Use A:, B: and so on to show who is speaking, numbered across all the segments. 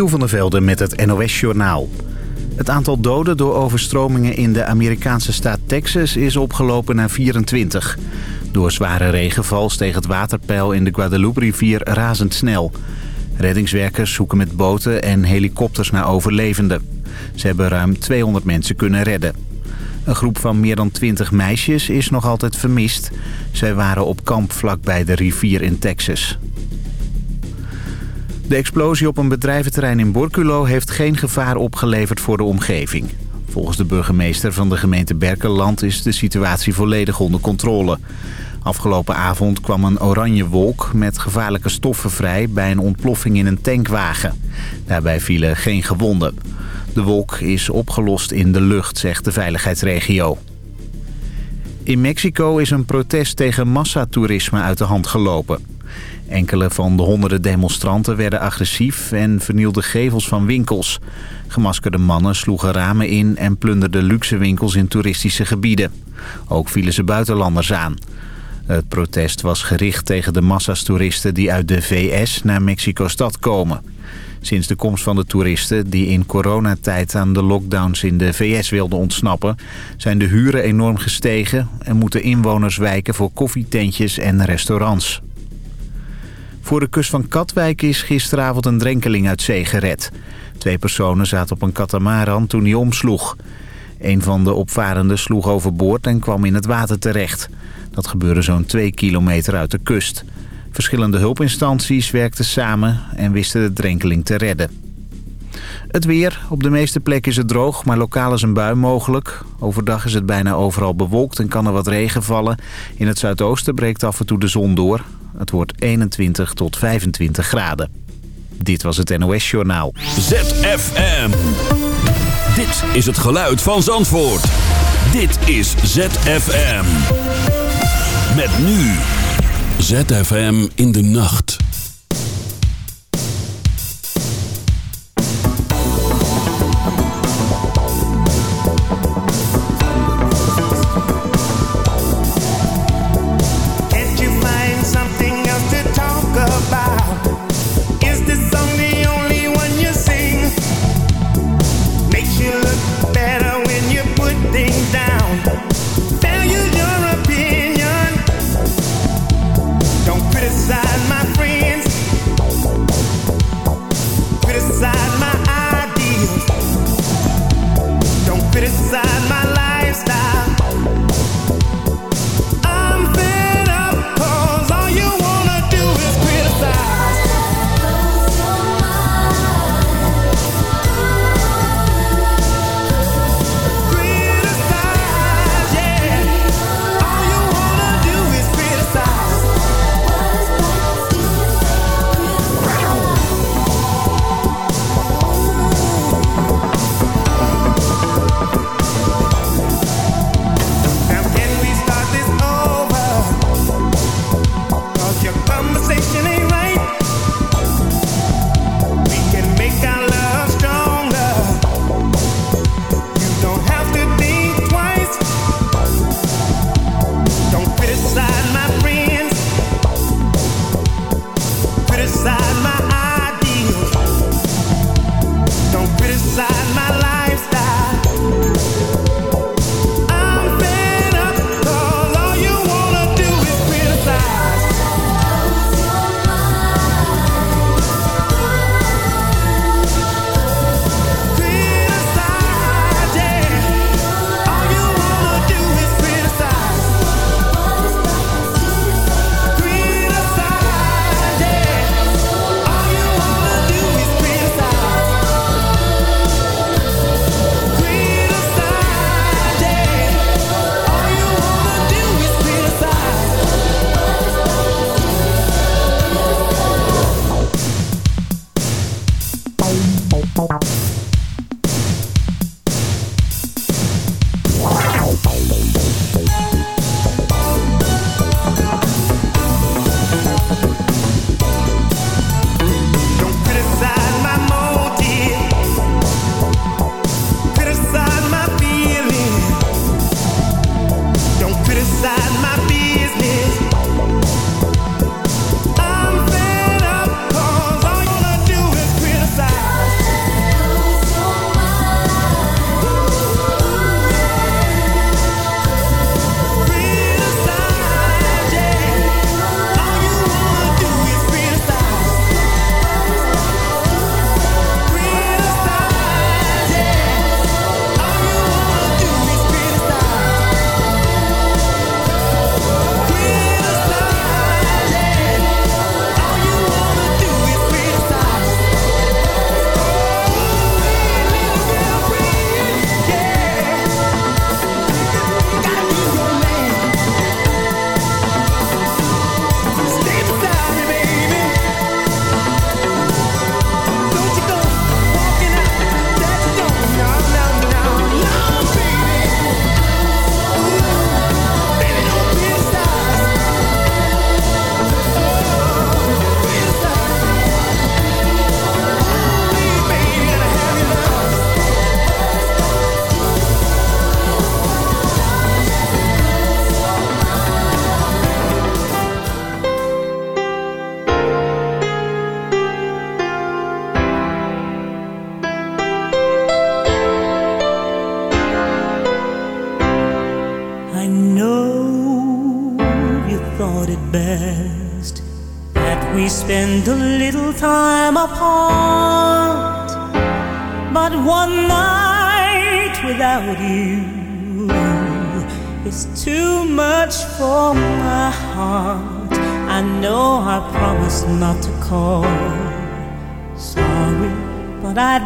A: Nieuw van der Velde met het NOS-journaal. Het aantal doden door overstromingen in de Amerikaanse staat Texas is opgelopen naar 24. Door zware regenval steeg het waterpeil in de Guadalupe-rivier razendsnel. Reddingswerkers zoeken met boten en helikopters naar overlevenden. Ze hebben ruim 200 mensen kunnen redden. Een groep van meer dan 20 meisjes is nog altijd vermist. Zij waren op kamp vlakbij de rivier in Texas. De explosie op een bedrijventerrein in Borculo heeft geen gevaar opgeleverd voor de omgeving. Volgens de burgemeester van de gemeente Berkeland is de situatie volledig onder controle. Afgelopen avond kwam een oranje wolk met gevaarlijke stoffen vrij bij een ontploffing in een tankwagen. Daarbij vielen geen gewonden. De wolk is opgelost in de lucht, zegt de veiligheidsregio. In Mexico is een protest tegen massatoerisme uit de hand gelopen. Enkele van de honderden demonstranten werden agressief en vernielden gevels van winkels. Gemaskerde mannen sloegen ramen in en plunderden luxe winkels in toeristische gebieden. Ook vielen ze buitenlanders aan. Het protest was gericht tegen de massa's toeristen die uit de VS naar Mexico-stad komen. Sinds de komst van de toeristen die in coronatijd aan de lockdowns in de VS wilden ontsnappen... zijn de huren enorm gestegen en moeten inwoners wijken voor koffietentjes en restaurants. Voor de kust van Katwijk is gisteravond een drenkeling uit zee gered. Twee personen zaten op een katamaran toen hij omsloeg. Een van de opvarenden sloeg overboord en kwam in het water terecht. Dat gebeurde zo'n twee kilometer uit de kust. Verschillende hulpinstanties werkten samen en wisten de drenkeling te redden. Het weer. Op de meeste plekken is het droog, maar lokaal is een bui mogelijk. Overdag is het bijna overal bewolkt en kan er wat regen vallen. In het zuidoosten breekt af en toe de zon door. Het wordt 21 tot 25 graden. Dit was het NOS Journaal.
B: ZFM. Dit is het geluid van Zandvoort. Dit is ZFM. Met nu. ZFM in de nacht.
C: Inside.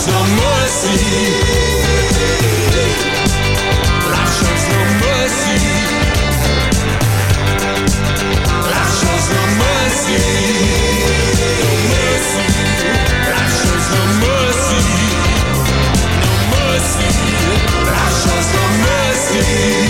D: shows no mercy. Life shows no mercy. Life shows no mercy. Mercy. Life shows no mercy. No mercy. Life shows no mercy.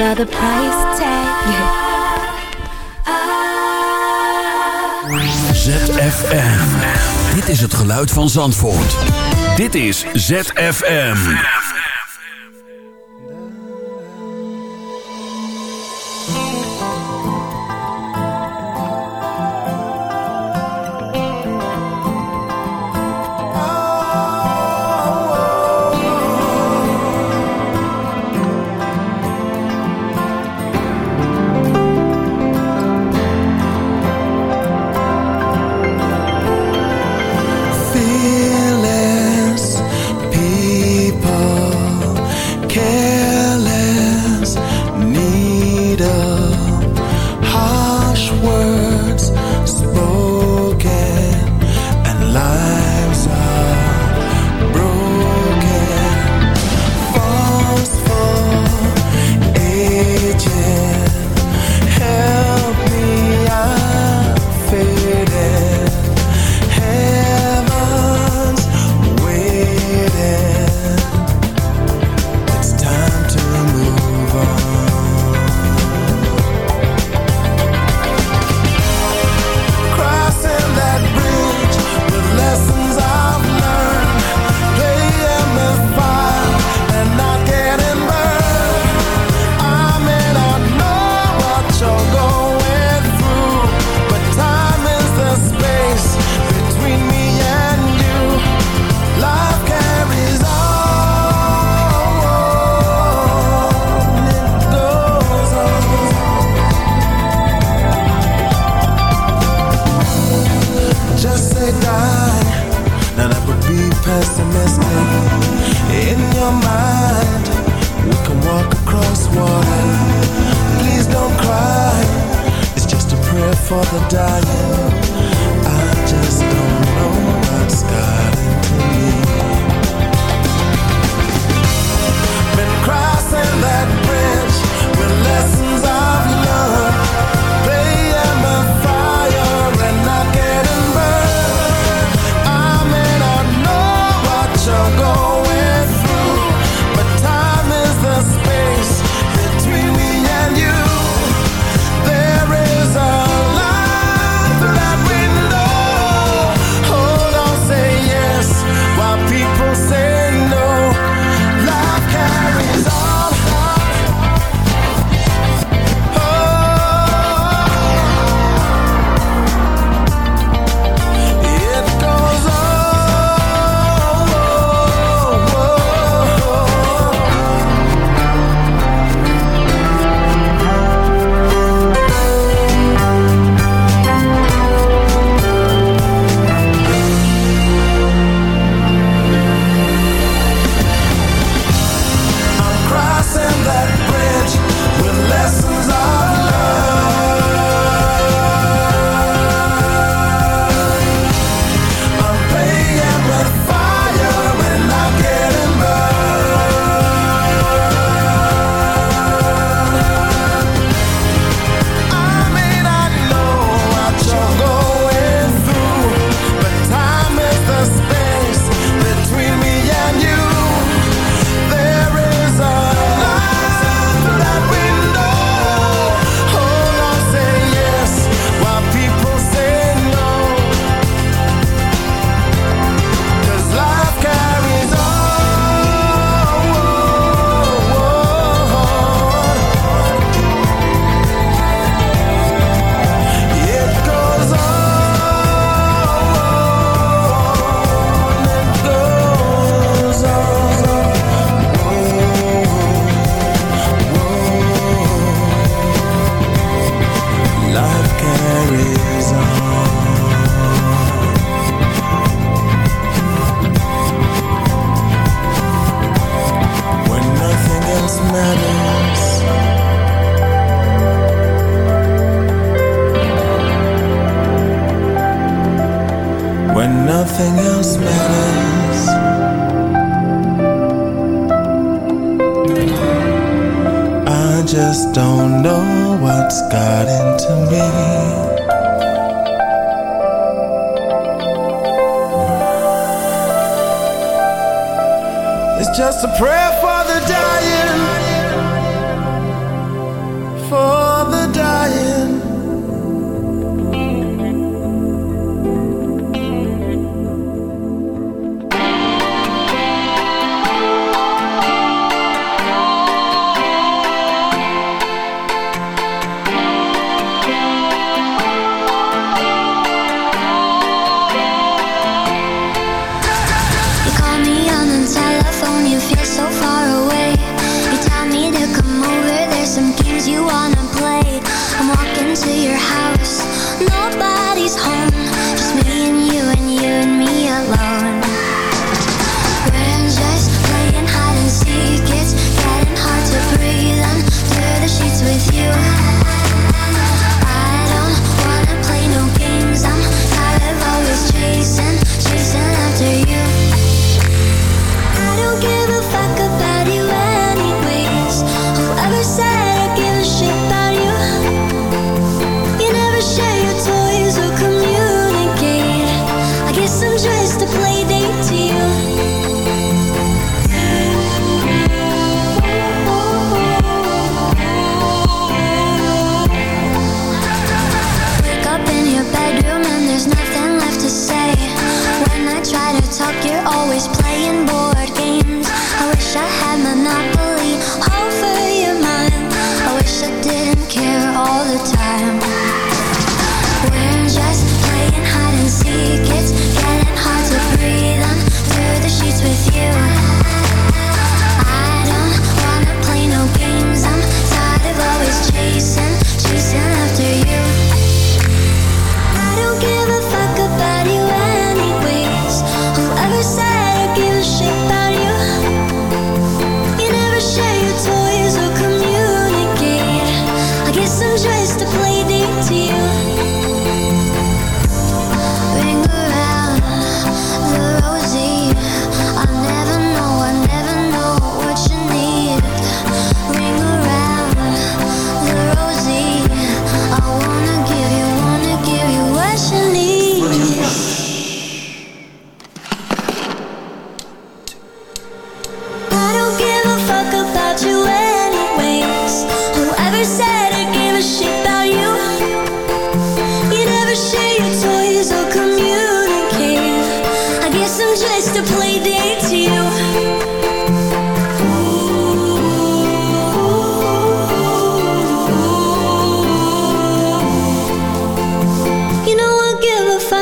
E: the price tag.
D: ZFM. Dit is het geluid van Zandvoort. Dit is ZFM.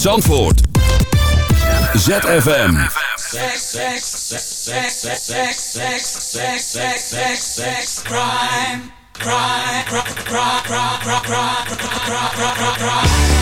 D: Zandvoort. ZFM.
F: Crime, crime, crime, crime, crime, crime, crime, crime, crime, crime, crime.